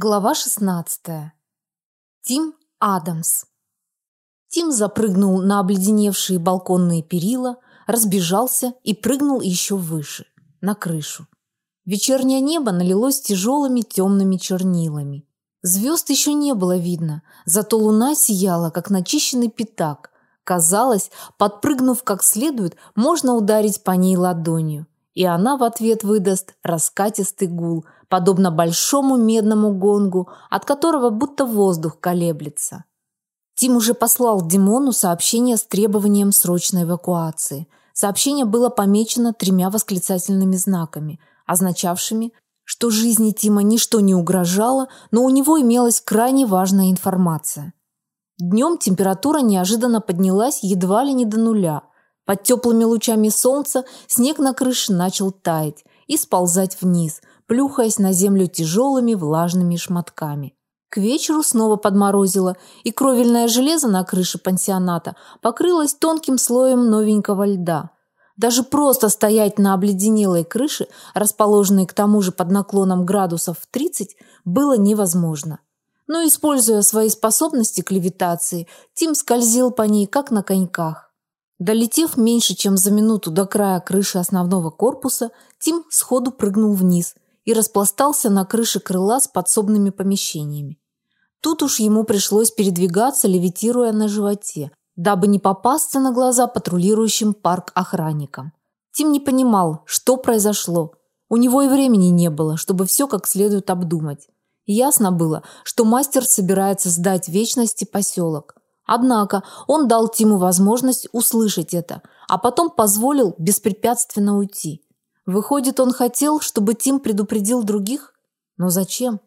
Глава 16. Тим Адамс. Тим запрыгнул на обледеневшие балконные перила, разбежался и прыгнул еще выше, на крышу. Вечернее небо налилось тяжелыми темными чернилами. Звезд еще не было видно, зато луна сияла, как начищенный пятак. Казалось, подпрыгнув как следует, можно ударить по ней ладонью, и она в ответ выдаст раскатистый гул – подобно большому медному гонгу, от которого будто воздух колеблется. Тим уже послал Димону сообщение с требованием срочной эвакуации. Сообщение было помечено тремя восклицательными знаками, означавшими, что жизни Тима ничто не угрожало, но у него имелась крайне важная информация. Днем температура неожиданно поднялась едва ли не до нуля. Под теплыми лучами солнца снег на крыше начал таять и сползать вниз, плюхаясь на землю тяжелыми влажными шматками. К вечеру снова подморозило, и кровельное железо на крыше пансионата покрылось тонким слоем новенького льда. Даже просто стоять на обледенелой крыше, расположенной к тому же под наклоном градусов в 30, было невозможно. Но, используя свои способности к левитации, Тим скользил по ней, как на коньках. Долетев меньше, чем за минуту до края крыши основного корпуса, Тим сходу прыгнул вниз – и распластался на крыше крыла с подсобными помещениями. Тут уж ему пришлось передвигаться, левитируя на животе, дабы не попасться на глаза патрулирующим парк охранникам. Тим не понимал, что произошло. У него и времени не было, чтобы все как следует обдумать. Ясно было, что мастер собирается сдать вечности поселок. Однако он дал Тиму возможность услышать это, а потом позволил беспрепятственно уйти. Выходит, он хотел, чтобы Тим предупредил других? Но зачем?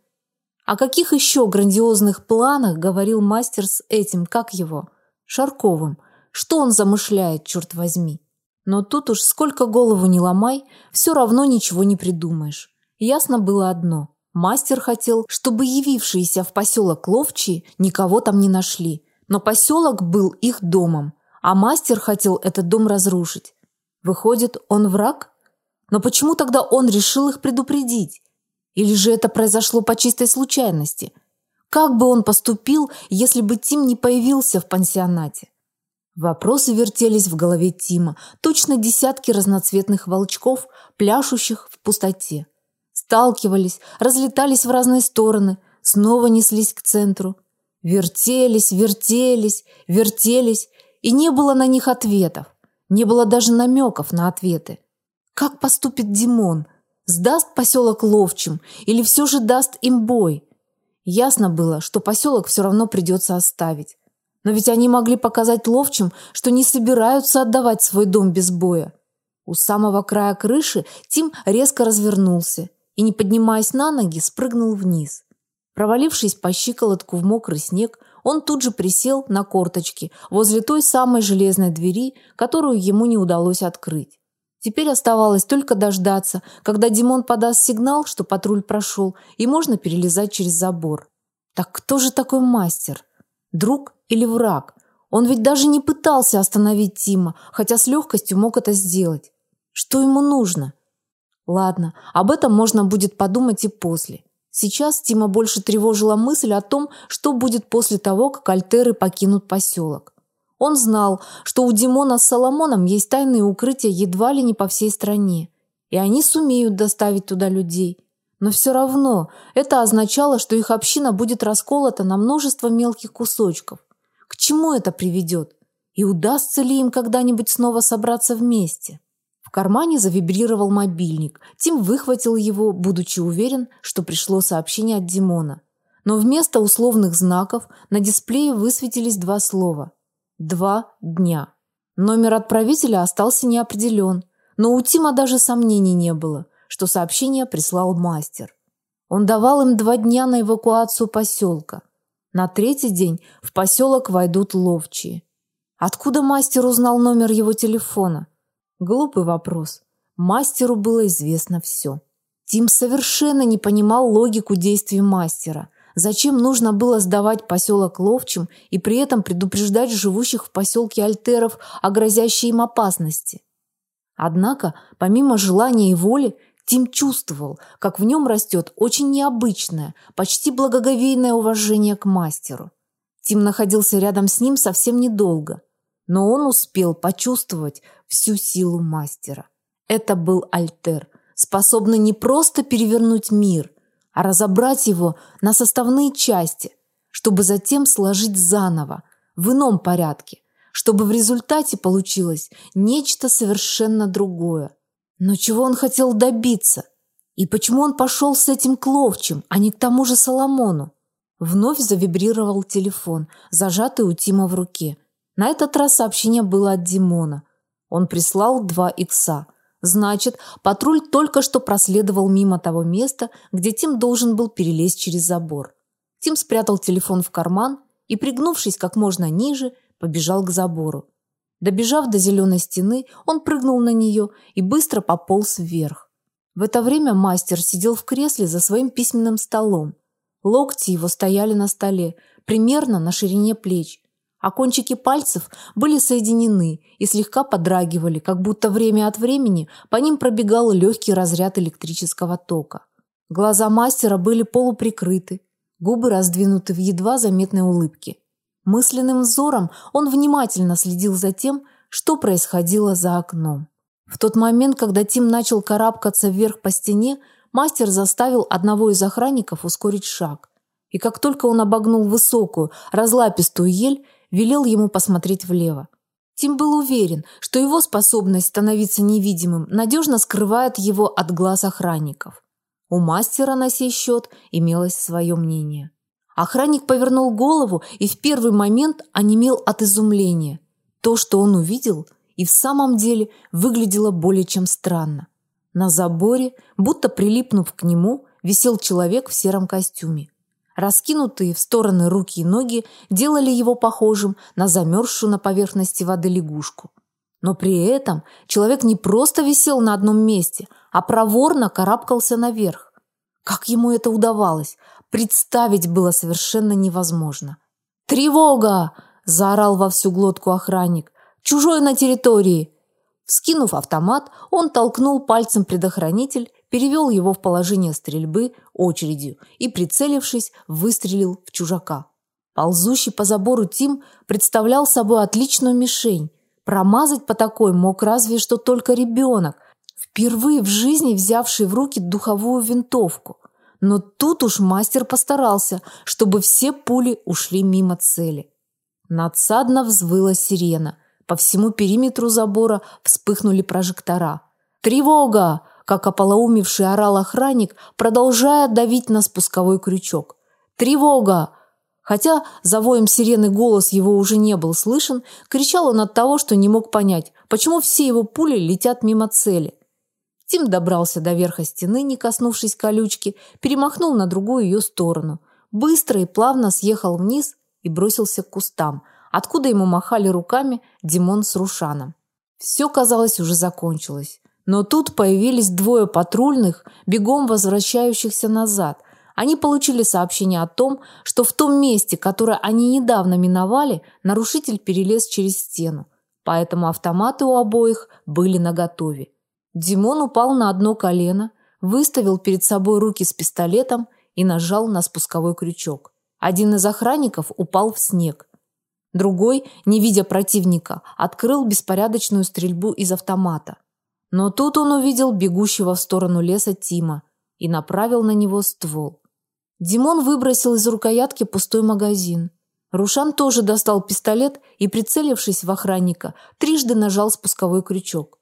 О каких еще грандиозных планах говорил мастер с этим, как его, Шарковым? Что он замышляет, черт возьми? Но тут уж сколько голову не ломай, все равно ничего не придумаешь. Ясно было одно. Мастер хотел, чтобы явившиеся в поселок ловчие никого там не нашли. Но поселок был их домом, а мастер хотел этот дом разрушить. Выходит, он враг? Но почему тогда он решил их предупредить? Или же это произошло по чистой случайности? Как бы он поступил, если бы Тим не появился в пансионате? Вопросы вертелись в голове Тима, точно десятки разноцветных волчков, пляшущих в пустоте. Сталкивались, разлетались в разные стороны, снова неслись к центру. Вертелись, вертелись, вертелись, и не было на них ответов. Не было даже намеков на ответы. Как поступит Димон? Сдаст поселок ловчим или все же даст им бой? Ясно было, что поселок все равно придется оставить. Но ведь они могли показать ловчим, что не собираются отдавать свой дом без боя. У самого края крыши Тим резко развернулся и, не поднимаясь на ноги, спрыгнул вниз. Провалившись по щиколотку в мокрый снег, он тут же присел на корточки возле той самой железной двери, которую ему не удалось открыть. Теперь оставалось только дождаться, когда Димон подаст сигнал, что патруль прошел, и можно перелезать через забор. Так кто же такой мастер? Друг или враг? Он ведь даже не пытался остановить Тима, хотя с легкостью мог это сделать. Что ему нужно? Ладно, об этом можно будет подумать и после. Сейчас Тима больше тревожила мысль о том, что будет после того, как альтеры покинут поселок. Он знал, что у Димона с Соломоном есть тайные укрытия едва ли не по всей стране, и они сумеют доставить туда людей. Но все равно это означало, что их община будет расколота на множество мелких кусочков. К чему это приведет? И удастся ли им когда-нибудь снова собраться вместе? В кармане завибрировал мобильник. Тим выхватил его, будучи уверен, что пришло сообщение от Димона. Но вместо условных знаков на дисплее высветились два слова – Два дня. Номер отправителя остался неопределен, но у Тима даже сомнений не было, что сообщение прислал мастер. Он давал им два дня на эвакуацию поселка. На третий день в поселок войдут ловчие. Откуда мастер узнал номер его телефона? Глупый вопрос. Мастеру было известно все. Тим совершенно не понимал логику действий мастера – Зачем нужно было сдавать поселок ловчим и при этом предупреждать живущих в поселке альтеров о грозящей им опасности? Однако, помимо желания и воли, Тим чувствовал, как в нем растет очень необычное, почти благоговейное уважение к мастеру. Тим находился рядом с ним совсем недолго, но он успел почувствовать всю силу мастера. Это был Альтер, способный не просто перевернуть мир, а разобрать его на составные части, чтобы затем сложить заново, в ином порядке, чтобы в результате получилось нечто совершенно другое. Но чего он хотел добиться? И почему он пошел с этим к ловчим, а не к тому же Соломону? Вновь завибрировал телефон, зажатый у Тима в руке. На этот раз сообщение было от Димона. Он прислал два икса. Значит, патруль только что проследовал мимо того места, где Тим должен был перелезть через забор. Тим спрятал телефон в карман и, пригнувшись как можно ниже, побежал к забору. Добежав до зеленой стены, он прыгнул на нее и быстро пополз вверх. В это время мастер сидел в кресле за своим письменным столом. Локти его стояли на столе, примерно на ширине плеч, а кончики пальцев были соединены и слегка подрагивали, как будто время от времени по ним пробегал легкий разряд электрического тока. Глаза мастера были полуприкрыты, губы раздвинуты в едва заметной улыбке. Мысленным взором он внимательно следил за тем, что происходило за окном. В тот момент, когда Тим начал карабкаться вверх по стене, Мастер заставил одного из охранников ускорить шаг. И как только он обогнул высокую, разлапистую ель, велел ему посмотреть влево. Тим был уверен, что его способность становиться невидимым надежно скрывает его от глаз охранников. У мастера на сей счет имелось свое мнение. Охранник повернул голову и в первый момент онемел от изумления. То, что он увидел, и в самом деле выглядело более чем странно. На заборе, будто прилипнув к нему, висел человек в сером костюме. Раскинутые в стороны руки и ноги делали его похожим на замерзшую на поверхности воды лягушку. Но при этом человек не просто висел на одном месте, а проворно карабкался наверх. Как ему это удавалось, представить было совершенно невозможно. «Тревога!» – заорал во всю глотку охранник. «Чужой на территории! Скинув автомат, он толкнул пальцем предохранитель, перевел его в положение стрельбы очередью и, прицелившись, выстрелил в чужака. Ползущий по забору Тим представлял собой отличную мишень. Промазать по такой мог разве что только ребенок, впервые в жизни взявший в руки духовую винтовку. Но тут уж мастер постарался, чтобы все пули ушли мимо цели. Надсадно взвыла сирена. По всему периметру забора вспыхнули прожектора. «Тревога!» – как ополоумевший орал охранник, продолжая давить на спусковой крючок. «Тревога!» Хотя за воем сирены голос его уже не был слышен, кричал он от того, что не мог понять, почему все его пули летят мимо цели. Тим добрался до верха стены, не коснувшись колючки, перемахнул на другую ее сторону. Быстро и плавно съехал вниз и бросился к кустам, откуда ему махали руками Димон с Рушаном. Все, казалось, уже закончилось. Но тут появились двое патрульных, бегом возвращающихся назад. Они получили сообщение о том, что в том месте, которое они недавно миновали, нарушитель перелез через стену. Поэтому автоматы у обоих были наготове. Димон упал на одно колено, выставил перед собой руки с пистолетом и нажал на спусковой крючок. Один из охранников упал в снег. Другой, не видя противника, открыл беспорядочную стрельбу из автомата. Но тут он увидел бегущего в сторону леса Тима и направил на него ствол. Димон выбросил из рукоятки пустой магазин. Рушан тоже достал пистолет и, прицелившись в охранника, трижды нажал спусковой крючок.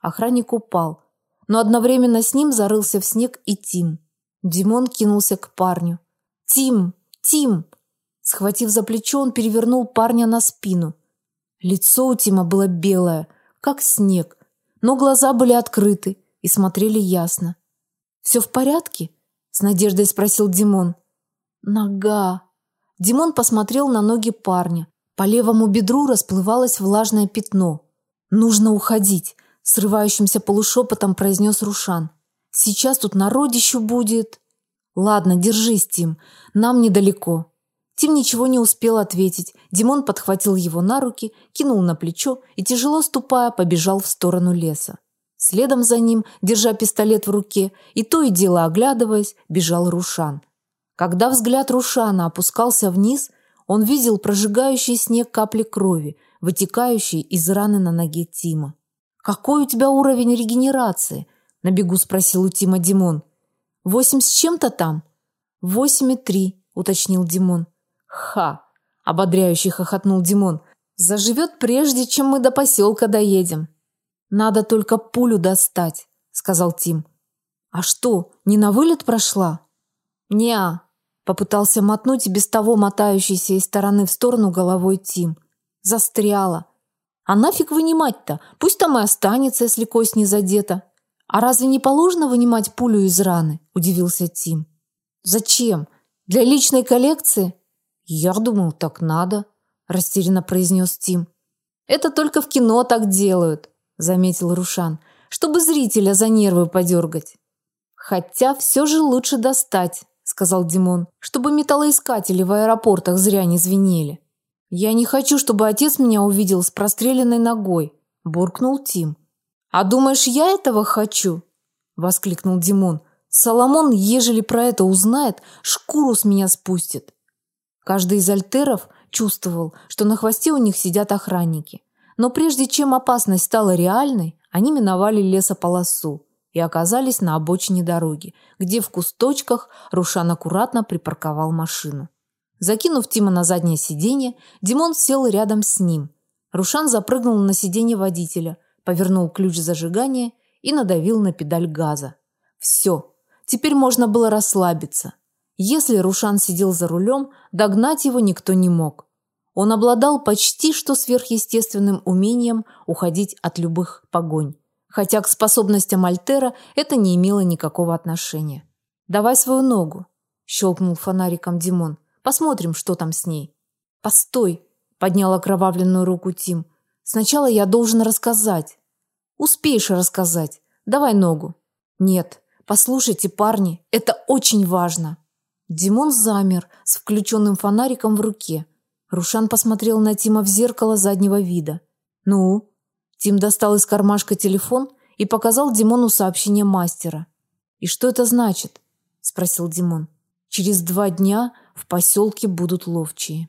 Охранник упал, но одновременно с ним зарылся в снег и Тим. Димон кинулся к парню. «Тим! Тим!» Схватив за плечо, он перевернул парня на спину. Лицо у Тима было белое, как снег, но глаза были открыты и смотрели ясно. «Все в порядке?» – с надеждой спросил Димон. «Нога!» Димон посмотрел на ноги парня. По левому бедру расплывалось влажное пятно. «Нужно уходить», – срывающимся полушепотом произнес Рушан. «Сейчас тут народищу будет». «Ладно, держись, Тим, нам недалеко». Тим ничего не успел ответить. Димон подхватил его на руки, кинул на плечо и, тяжело ступая, побежал в сторону леса. Следом за ним, держа пистолет в руке и то и дело оглядываясь, бежал Рушан. Когда взгляд Рушана опускался вниз, он видел прожигающий снег капли крови, вытекающие из раны на ноге Тима. «Какой у тебя уровень регенерации?» – на бегу спросил у Тима Димон. «Восемь с чем-то там?» «Восемь и три», – уточнил Димон. «Ха!» – ободряюще хохотнул Димон. «Заживет прежде, чем мы до поселка доедем». «Надо только пулю достать», – сказал Тим. «А что, не на вылет прошла?» «Не-а», попытался мотнуть без того мотающийся из стороны в сторону головой Тим. Застряла. А нафиг вынимать-то? Пусть там и останется, если кость не задета. А разве не положено вынимать пулю из раны? Удивился Тим. Зачем? Для личной коллекции? Я думал, так надо, растерянно произнес Тим. Это только в кино так делают, заметил Рушан, чтобы зрителя за нервы подергать. Хотя все же лучше достать, сказал Димон, чтобы металлоискатели в аэропортах зря не звенели. Я не хочу, чтобы отец меня увидел с простреленной ногой, буркнул Тим. А думаешь, я этого хочу? воскликнул Димон. Соломон, ежели про это узнает, шкуру с меня спустит. Каждый из альтеров чувствовал, что на хвосте у них сидят охранники. Но прежде чем опасность стала реальной, они миновали лесополосу и оказались на обочине дороги, где в кусточках Рушан аккуратно припарковал машину. Закинув Тима на заднее сиденье, Димон сел рядом с ним. Рушан запрыгнул на сиденье водителя, повернул ключ зажигания и надавил на педаль газа. Все, теперь можно было расслабиться. Если Рушан сидел за рулем, догнать его никто не мог. Он обладал почти что сверхъестественным умением уходить от любых погонь, хотя к способностям Альтера это не имело никакого отношения. «Давай свою ногу», – щелкнул фонариком Димон. Посмотрим, что там с ней. Постой, поднял окровавленную руку Тим. Сначала я должен рассказать. Успеешь рассказать. Давай ногу. Нет. Послушайте, парни, это очень важно. Димон замер с включенным фонариком в руке. Рушан посмотрел на Тима в зеркало заднего вида. Ну, Тим достал из кармашка телефон и показал Димону сообщение мастера. И что это значит? спросил Димон. Через два дня в поселке будут ловчие.